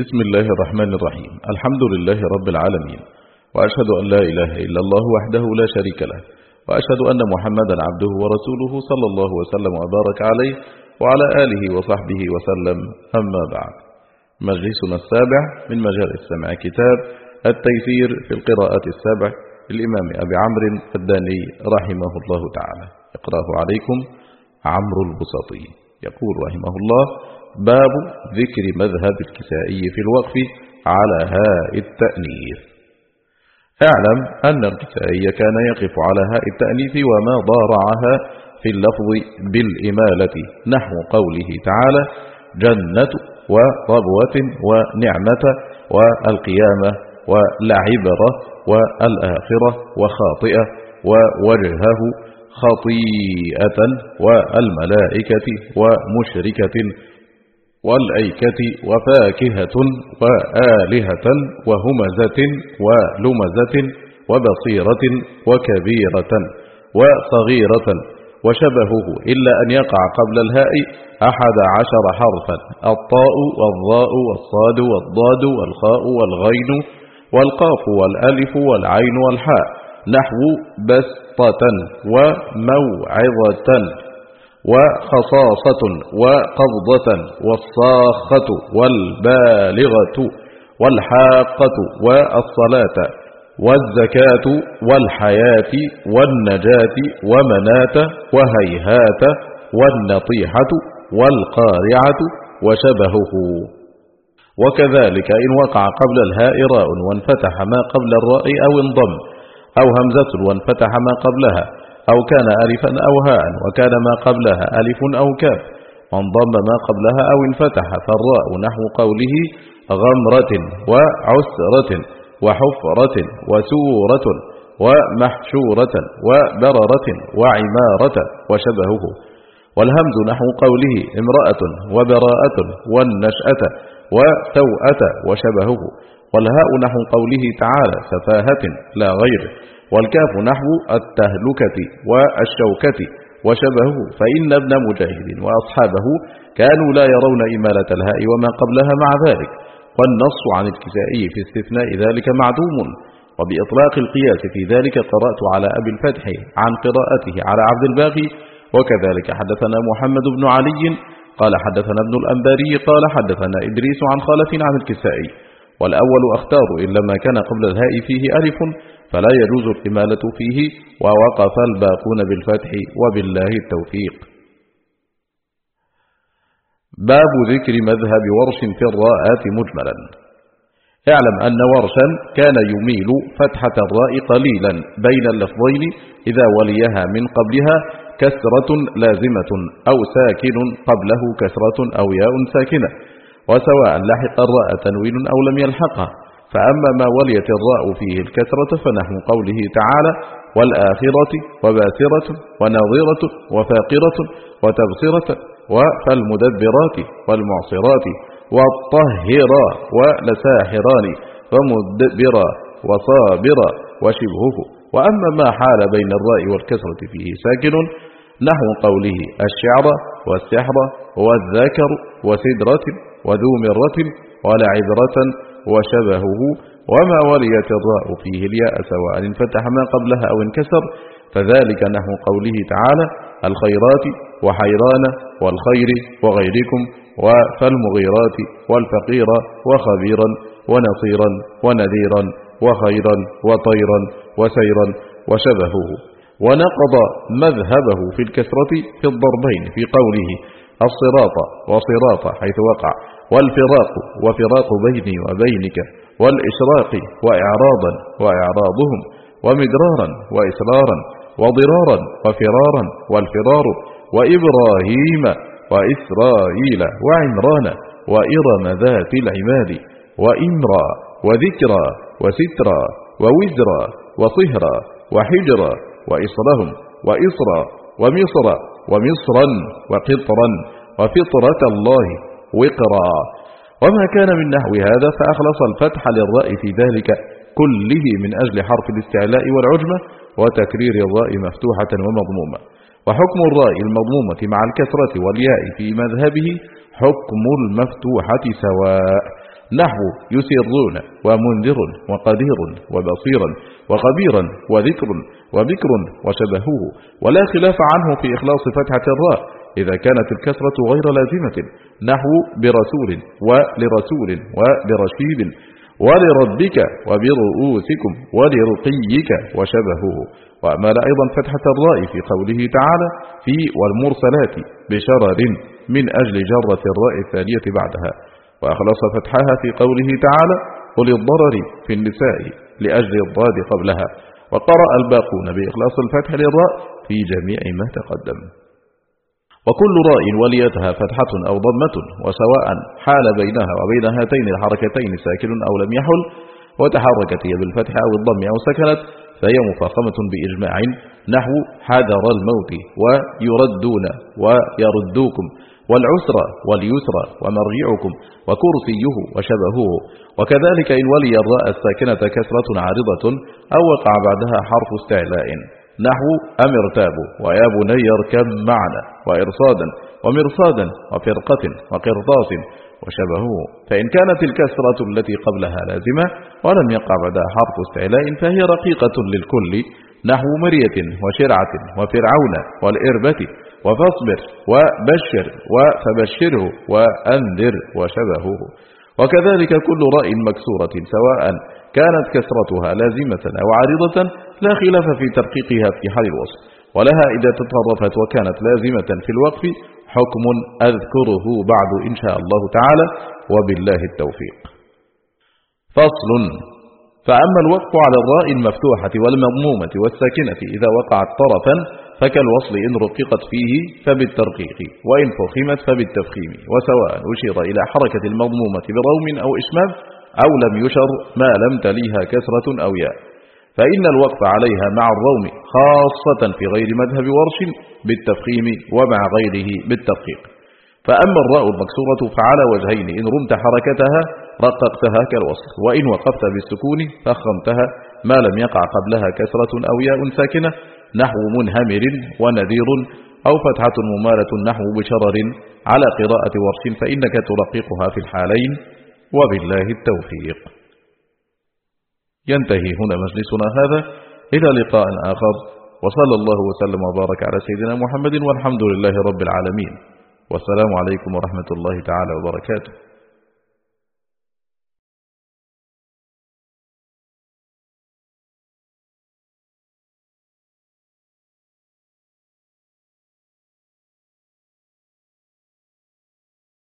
بسم الله الرحمن الرحيم الحمد لله رب العالمين وأشهد أن لا إله إلا الله وحده لا شريك له وأشهد أن محمدا عبده ورسوله صلى الله وسلم وبارك عليه وعلى آله وصحبه وسلم أما بعد مجلسنا السابع من مجالس سمع كتاب التيسير في القراءة السابع للإمام أبي عمرو الداني رحمه الله تعالى يقرأه عليكم عمرو البسطي يقول رحمه الله باب ذكر مذهب الكسائي في الوقف على هاء التأنيث. اعلم أن الكسائي كان يقف على هاء التأنيث وما ضارعها في اللفظ بالإمالة نحو قوله تعالى جنة وربوة ونعمة والقيامة والعبرة والآخرة وخاطئة ووجهه خطيئة والملائكة ومشركة والأيكة وفاكهة وآلهة وهمزة ولمزة وبصيرة وكبيرة وصغيرة وشبهه إلا أن يقع قبل الهاء أحد عشر حرفا الطاء والضاء والصاد والضاد والخاء والغين والقاف والألف والعين والحاء نحو بسطة وموعظة وخصاصة وقبضة والصاخة والبالغة والحاقة والصلاة والزكاة والحياة والنجاة ومناة وهيهات والنطيحة والقارعة وشبهه. وكذلك إن وقع قبل الهاء راء وانفتح ما قبل الراء أو انضم أو همزة وانفتح ما قبلها أو كان ألفا أو هاء وكان ما قبلها ألف أو كاف. وانضم ما قبلها أو انفتح فالراء نحو قوله غمرة وعسرة وحفرة وسورة ومحشورة وبررة وعمارة وشبهه. والهمز نحو قوله امرأة وبراءة والنشأة. وتوأة وشبهه والهاء نحو قوله تعالى سفاهة لا غير والكاف نحو التهلكة والشوكة وشبهه فإن ابن مجاهد وأصحابه كانوا لا يرون إمالة الهاء وما قبلها مع ذلك والنص عن الكسائي في استثناء ذلك معدوم وبإطلاق القياس في ذلك قرأت على أبي الفتح عن قراءته على عبد الباغي وكذلك حدثنا محمد بن علي قال حدثنا ابن الأنباري قال حدثنا إدريس عن خالف عن الكسائي والأول أختار إلا ما كان قبل الهاء فيه ألف فلا يجوز الإمالة فيه ووقف الباقون بالفتح وبالله التوفيق. باب ذكر مذهب ورش في الراءات مجملا. اعلم أن ورشا كان يميل فتحة الراء قليلا بين اللفظين إذا وليها من قبلها كسرة لازمة أو ساكن قبله كسرة أو ياء ساكنة وسواء لحق الراء تنوين أو لم يلحقها. فأما ما وليت الراء فيه الكسرة فنحو قوله تعالى والآخرة وباسرة وناظرة وفاقرة وتبصرة وفالمدبرات والمعصرات والطهرا ولساحران ومدبرا وصابرا وشبهه. وأما ما حال بين الراء والكسرة فيه ساكن نحو قوله الشعر والسحر والذكر وسدرة وذو مرة ولعبرة وشبهه وما وليت الراء فيه الياء سواء انفتح ما قبلها أو انكسر فذلك نحو قوله تعالى الخيرات وحيران والخير وغيركم وفالمغيرات والفقير وخبيرا ونصيرا ونذيرا وخيرا وطيرا وسيرا وشبهه. ونقض مذهبه في الكسرة في الضربين في قوله الصراط وصراط حيث وقع والفراق وفراق بيني وبينك والإشراق وإعراضا وإعراضهم ومدرارا وإسرارا وضرارا وفرارا والفرار وإبراهيم وإسرائيل وعمران وإرم ذات العماد وإمرا وذكرى وسترى ووزرى وصهرى وحجرى وإصرهم وإصرى ومصر ومصرا وقطرا وفطرة الله وقرا. وما كان من نحو هذا فأخلص الفتح للراء في ذلك كله من أجل حرف الاستعلاء والعجمة وتكرير الراء مفتوحة ومضمومة. وحكم الراء المضمومة مع الكسرة والياء في مذهبه حكم المفتوحة سواء. نحو يسرون ومنذر وقدير وبصيرا وخبيرا وذكر وبكر وشبهه ولا خلاف عنه في إخلاص فتحة الراء إذا كانت الكسرة غير لازمة نحو برسول ولرسول وبرشيد ولربك وبرؤوسكم ولرقيك وشبهه وأمال أيضا فتحة الراء في قوله تعالى في والمرسلات بشرر من أجل جرة الراء الثانية بعدها وأخلص فتحها في قوله تعالى قل الضرر في النساء لأجل الضاد قبلها. وقرأ الباقون بإخلاص الفتح للراء في جميع ما تقدم. وكل راء وليتها فتحة أو ضمة وسواء حال بينها وبين هاتين الحركتين ساكن أو لم يحل وتحركت هي بالفتح أو الضم أو سكنت فهي مفاخمة بإجماع نحو حذر الموت ويردون ويردوكم. والعسر واليسر ومرجعكم وكرسيه وشبهه. وكذلك إن ولي الراء الساكنة كسرة عارضة أو وقع بعدها حرف استعلاء. نحو أم ارتابوا ويا بني اركب معنا وإرصادا ومرصادا وفرقة وقرطاس وشبهه. فإن كانت الكسرة التي قبلها لازمة ولم يقع بعدها حرف استعلاء فهي رقيقة للكل. نحو مرية وشرعة وفرعون والإربة وفاصبر وبشر وفبشره وأنذر وشبهه. وكذلك كل راء مكسورة سواء كانت كسرتها لازمة أو عارضة لا خلاف في ترقيقها في حال الوصف ولها إذا تطرفت وكانت لازمة في الوقف حكم أذكره بعد إن شاء الله تعالى وبالله التوفيق. فصل. فأما الوقف على الراء المفتوحة والمضمومة والساكنة إذا وقعت طرفا فكالوصل إن رققت فيه فبالترقيق وإن فخمت فبالتفخيم وسواء أشير إلى حركة المضمومة بروم أو إشمام أو لم يشر ما لم تليها كسرة أو ياء. فإن الوقف عليها مع الروم خاصة في غير مذهب ورش بالتفخيم ومع غيره بالترقيق. فأما الراء المكسورة فعلى وجهين إن رمت حركتها رققتها كالوصل وإن وقفت بالسكون فخمتها ما لم يقع قبلها كسرة أو ياء ساكنة نحو منهمر ونذير أو فتحة ممالة نحو بشرر. على قراءة ورش فإنك ترققها في الحالين. وبالله التوفيق. ينتهي هنا مجلسنا هذا. إلى لقاء آخر. وصلى الله وسلم وبارك على سيدنا محمد والحمد لله رب العالمين. والسلام عليكم ورحمة الله تعالى وبركاته.